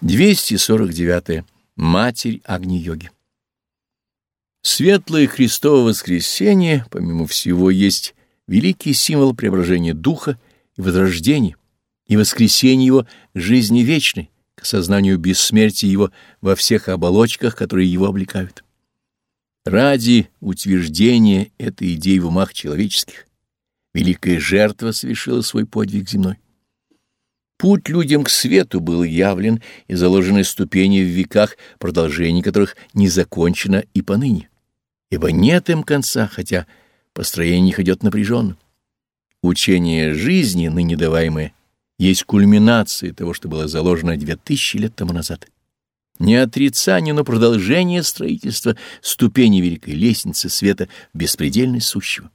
249. Матерь Агни-йоги. Светлое Христово воскресение, помимо всего, есть великий символ преображения духа и возрождения, и воскресения его жизни вечной, к осознанию бессмертия его во всех оболочках, которые его облекают. Ради утверждения этой идеи в умах человеческих великая жертва совершила свой подвиг земной. Путь людям к свету был явлен и заложены ступени в веках, продолжение которых не закончено и поныне, ибо нет им конца, хотя построение их идет напряженно. Учение жизни, ныне даваемое, есть кульминация того, что было заложено две тысячи лет тому назад. Не отрицание, но продолжение строительства ступени великой лестницы света в беспредельность сущего.